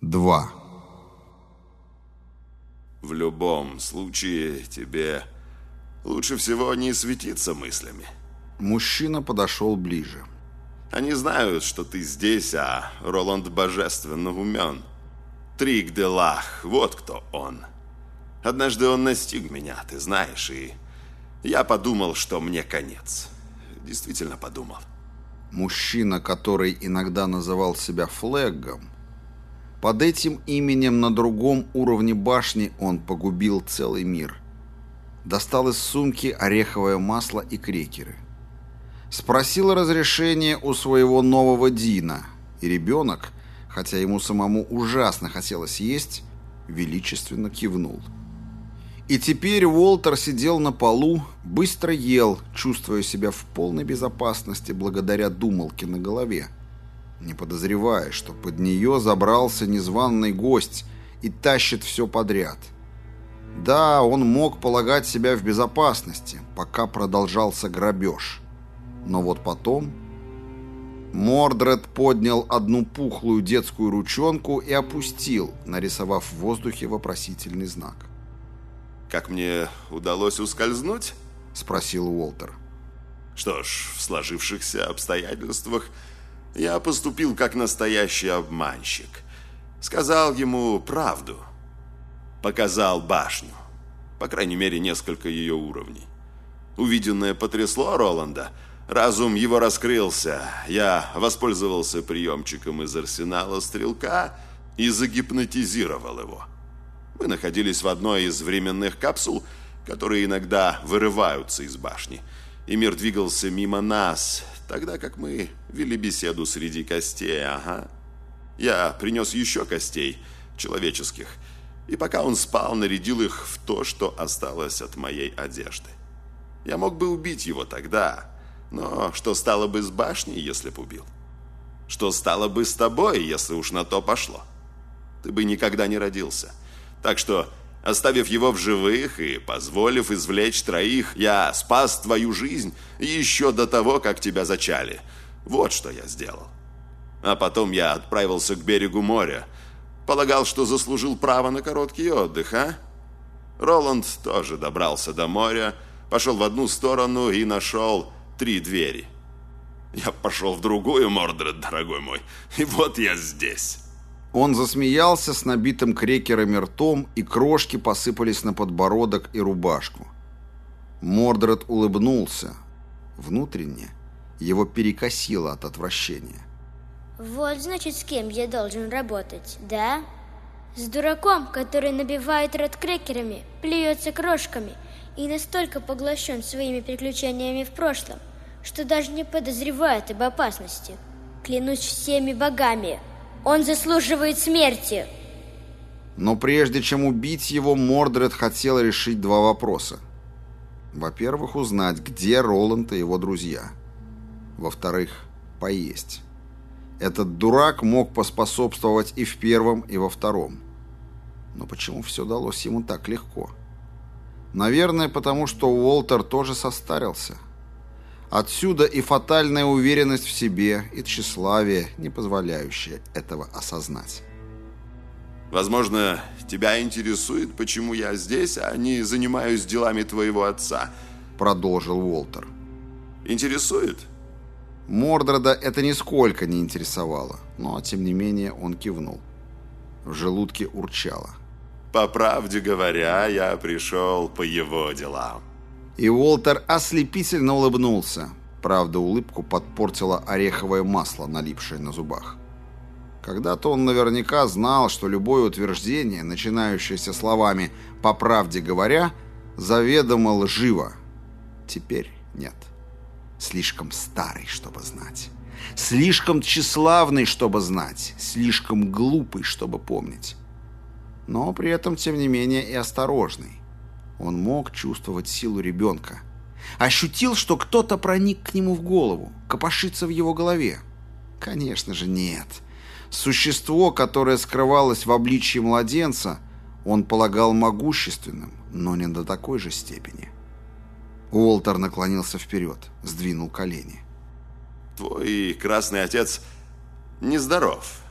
2. В любом случае, тебе лучше всего не светиться мыслями. Мужчина подошел ближе. Они знают, что ты здесь, а Роланд божественно умен. Трик де Лах, вот кто он. Однажды он настиг меня, ты знаешь, и я подумал, что мне конец. Действительно подумал. Мужчина, который иногда называл себя Флеггом, под этим именем на другом уровне башни он погубил целый мир. Достал из сумки ореховое масло и крекеры. Спросил разрешение у своего нового Дина, и ребенок, хотя ему самому ужасно хотелось есть, величественно кивнул. И теперь Уолтер сидел на полу, быстро ел, чувствуя себя в полной безопасности благодаря думалке на голове – не подозревая, что под нее забрался незваный гость и тащит все подряд. Да, он мог полагать себя в безопасности, пока продолжался грабеж. Но вот потом... Мордред поднял одну пухлую детскую ручонку и опустил, нарисовав в воздухе вопросительный знак. «Как мне удалось ускользнуть?» — спросил Уолтер. «Что ж, в сложившихся обстоятельствах я поступил как настоящий обманщик. Сказал ему правду. Показал башню. По крайней мере, несколько ее уровней. Увиденное потрясло Роланда. Разум его раскрылся. Я воспользовался приемчиком из арсенала стрелка и загипнотизировал его. Мы находились в одной из временных капсул, которые иногда вырываются из башни. И мир двигался мимо нас, Тогда как мы вели беседу среди костей, ага. Я принес еще костей, человеческих, и пока он спал, нарядил их в то, что осталось от моей одежды. Я мог бы убить его тогда, но что стало бы с башней, если бы убил? Что стало бы с тобой, если уж на то пошло? Ты бы никогда не родился. Так что Оставив его в живых и позволив извлечь троих, я спас твою жизнь еще до того, как тебя зачали. Вот что я сделал. А потом я отправился к берегу моря. Полагал, что заслужил право на короткий отдых, а? Роланд тоже добрался до моря, пошел в одну сторону и нашел три двери. Я пошел в другую, Мордред, дорогой мой, и вот я здесь. Он засмеялся с набитым крекерами ртом, и крошки посыпались на подбородок и рубашку. Мордред улыбнулся. Внутренне его перекосило от отвращения. «Вот, значит, с кем я должен работать, да? С дураком, который набивает рот крекерами, плюется крошками и настолько поглощен своими приключениями в прошлом, что даже не подозревает об опасности. Клянусь всеми богами, он заслуживает смерти. Но прежде чем убить его, Мордред хотел решить два вопроса. Во-первых, узнать, где Роланд и его друзья. Во-вторых, поесть. Этот дурак мог поспособствовать и в первом, и во втором. Но почему все далось ему так легко? Наверное, потому что Уолтер тоже состарился – Отсюда и фатальная уверенность в себе, и тщеславие, не позволяющее этого осознать. Возможно, тебя интересует, почему я здесь, а не занимаюсь делами твоего отца, продолжил Уолтер. Интересует? Мордреда это нисколько не интересовало, но, тем не менее, он кивнул. В желудке урчало. По правде говоря, я пришел по его делам. И Уолтер ослепительно улыбнулся. Правда, улыбку подпортило ореховое масло, налипшее на зубах. Когда-то он наверняка знал, что любое утверждение, начинающееся словами «по правде говоря», заведомо лживо. Теперь нет. Слишком старый, чтобы знать. Слишком тщеславный, чтобы знать. Слишком глупый, чтобы помнить. Но при этом, тем не менее, и осторожный. Он мог чувствовать силу ребенка. Ощутил, что кто-то проник к нему в голову, копошится в его голове. Конечно же, нет. Существо, которое скрывалось в обличье младенца, он полагал могущественным, но не до такой же степени. Уолтер наклонился вперед, сдвинул колени. «Твой красный отец нездоров.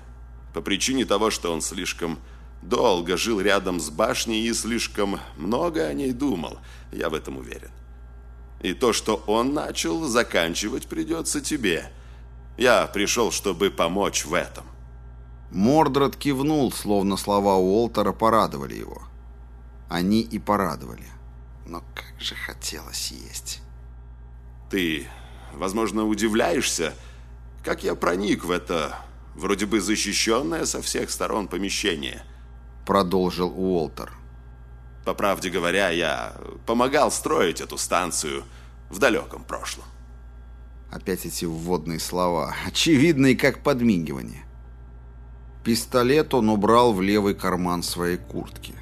По причине того, что он слишком долго жил рядом с башней и слишком много о ней думал, я в этом уверен. И то, что он начал, заканчивать придется тебе. Я пришел, чтобы помочь в этом. Мордред кивнул, словно слова Уолтера порадовали его. Они и порадовали. Но как же хотелось есть. Ты, возможно, удивляешься, как я проник в это вроде бы защищенное со всех сторон помещение. Продолжил Уолтер. По правде говоря, я помогал строить эту станцию в далеком прошлом. Опять эти вводные слова, очевидные как подмигивание. Пистолет он убрал в левый карман своей куртки.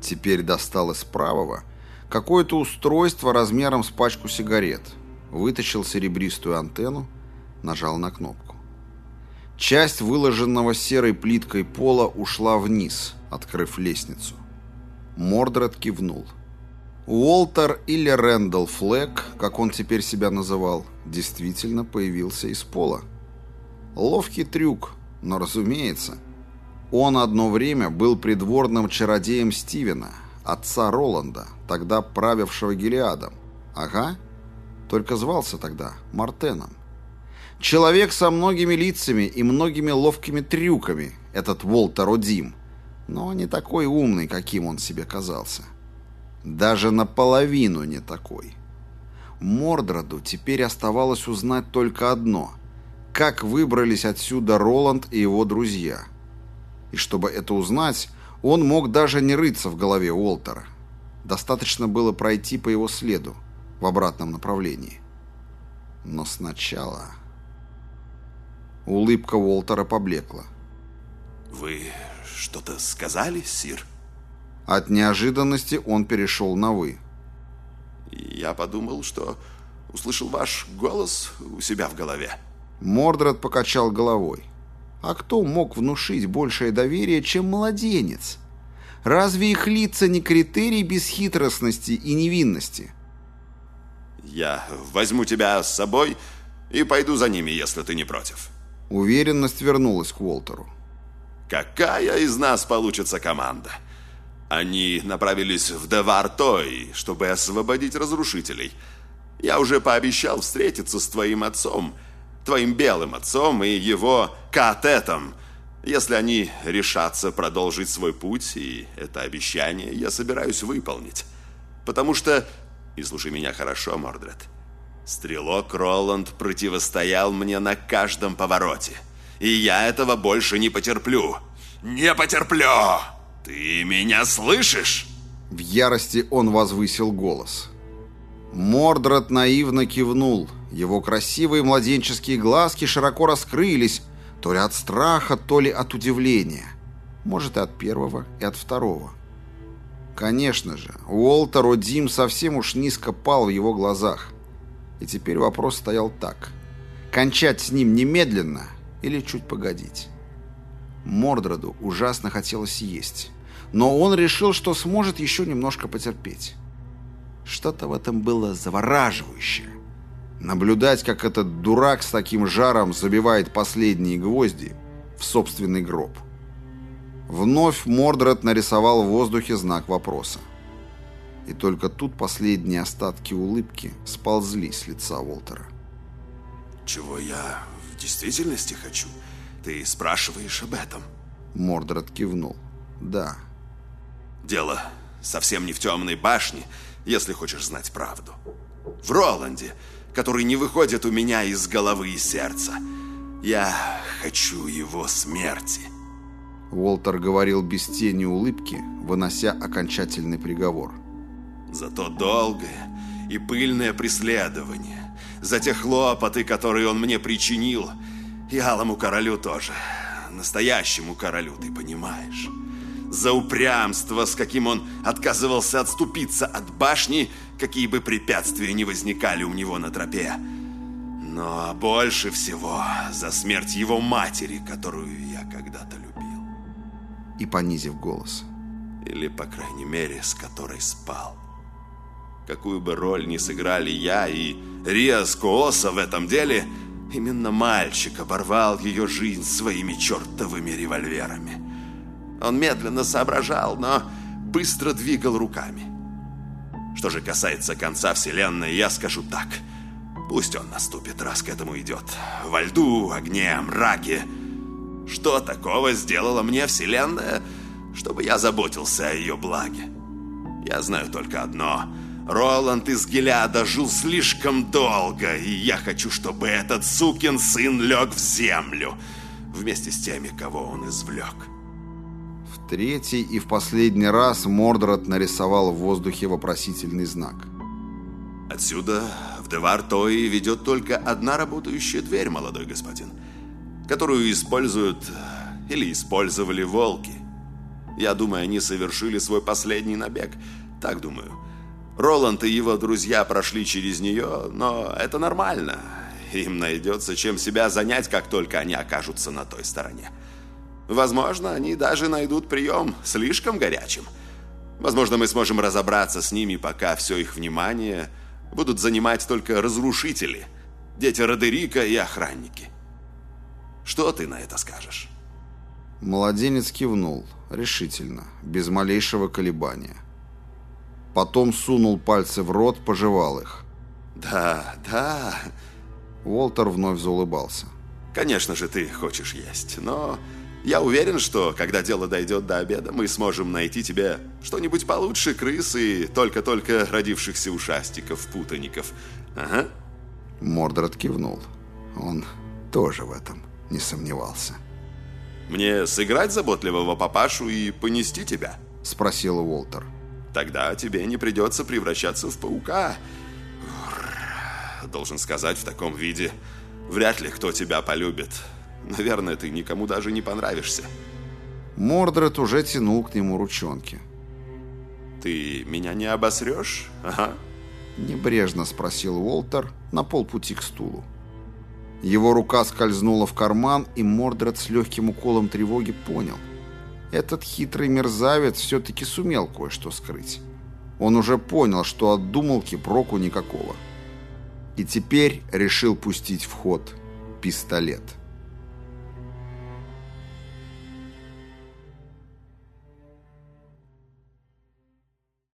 Теперь достал из правого какое-то устройство размером с пачку сигарет. Вытащил серебристую антенну, нажал на кнопку. Часть выложенного серой плиткой пола ушла вниз, открыв лестницу. Мордред кивнул. Уолтер или Рэндалл Флэк, как он теперь себя называл, действительно появился из пола. Ловкий трюк, но, разумеется, он одно время был придворным чародеем Стивена, отца Роланда, тогда правившего Гелиадом. Ага, только звался тогда Мартеном. Человек со многими лицами и многими ловкими трюками, этот Волтер Одим, но не такой умный, каким он себе казался. Даже наполовину не такой. Мордроду теперь оставалось узнать только одно – как выбрались отсюда Роланд и его друзья. И чтобы это узнать, он мог даже не рыться в голове Уолтера. Достаточно было пройти по его следу в обратном направлении. Но сначала... Улыбка Уолтера поблекла. «Вы что-то сказали, Сир?» От неожиданности он перешел на «вы». «Я подумал, что услышал ваш голос у себя в голове». Мордред покачал головой. А кто мог внушить большее доверие, чем младенец? Разве их лица не критерий бесхитростности и невинности? «Я возьму тебя с собой и пойду за ними, если ты не против». Уверенность вернулась к Уолтеру. «Какая из нас получится команда?» Они направились в Девартой, чтобы освободить разрушителей. Я уже пообещал встретиться с твоим отцом, твоим белым отцом и его катетом, если они решатся продолжить свой путь, и это обещание я собираюсь выполнить. Потому что, и слушай меня хорошо, Мордред, Стрелок Роланд противостоял мне на каждом повороте. И я этого больше не потерплю. Не потерплю! Ты меня слышишь? В ярости он возвысил голос. Мордред наивно кивнул. Его красивые младенческие глазки широко раскрылись, то ли от страха, то ли от удивления. Может, и от первого, и от второго. Конечно же, Уолтер О'Дим совсем уж низко пал в его глазах. И теперь вопрос стоял так. Кончать с ним немедленно или чуть погодить? Мордроду ужасно хотелось есть. Но он решил, что сможет еще немножко потерпеть. Что-то в этом было завораживающее. Наблюдать, как этот дурак с таким жаром забивает последние гвозди в собственный гроб. Вновь Мордред нарисовал в воздухе знак вопроса. И только тут последние остатки улыбки сползли с лица Уолтера. Чего я действительности хочу? Ты спрашиваешь об этом? Мордред кивнул. Да. Дело совсем не в темной башне, если хочешь знать правду. В Роланде, который не выходит у меня из головы и сердца. Я хочу его смерти. Уолтер говорил без тени улыбки, вынося окончательный приговор. За то долгое и пыльное преследование, за те хлопоты, которые он мне причинил, и алому королю тоже, настоящему королю, ты понимаешь. За упрямство, с каким он отказывался отступиться от башни, какие бы препятствия ни возникали у него на тропе. Но больше всего за смерть его матери, которую я когда-то любил. И понизив голос. Или, по крайней мере, с которой спал. Какую бы роль ни сыграли я и Риас Кооса в этом деле, Именно мальчик оборвал ее жизнь своими чертовыми револьверами. Он медленно соображал, но быстро двигал руками. Что же касается конца Вселенной, я скажу так. Пусть он наступит, раз к этому идет. Во льду, огне, мраке. Что такого сделала мне Вселенная, чтобы я заботился о ее благе? Я знаю только одно. Роланд из Геляда жил слишком долго, и я хочу, чтобы этот сукин сын лег в землю вместе с теми, кого он извлек. В третий и в последний раз Мордред нарисовал в воздухе вопросительный знак. Отсюда в Девартои ведет только одна работающая дверь, молодой господин, которую используют или использовали волки. Я думаю, они совершили свой последний набег. Так думаю. Роланд и его друзья прошли через нее, но это нормально. Им найдется чем себя занять, как только они окажутся на той стороне. Возможно, они даже найдут прием слишком горячим. Возможно, мы сможем разобраться с ними, пока все их внимание будут занимать только разрушители, дети Родерика и охранники. Что ты на это скажешь? Младенец кивнул, решительно, без малейшего колебания. Потом сунул пальцы в рот, пожевал их. «Да, да...» Уолтер вновь заулыбался. «Конечно же ты хочешь есть, но я уверен, что, когда дело дойдет до обеда, мы сможем найти тебе что-нибудь получше крыс и только-только родившихся ушастиков-путаников. Ага». Мордред кивнул. Он тоже в этом не сомневался. «Мне сыграть заботливого папашу и понести тебя?» Спросил Уолтер. Тогда тебе не придется превращаться в паука. Должен сказать, в таком виде вряд ли кто тебя полюбит. Наверное, ты никому даже не понравишься. Мордред уже тянул к нему ручонки. «Ты меня не обосрешь? Ага». Небрежно спросил Уолтер на полпути к стулу. Его рука скользнула в карман, и Мордред с легким уколом тревоги понял – этот хитрый мерзавец все-таки сумел кое-что скрыть. Он уже понял, что от думалки проку никакого. И теперь решил пустить в ход пистолет.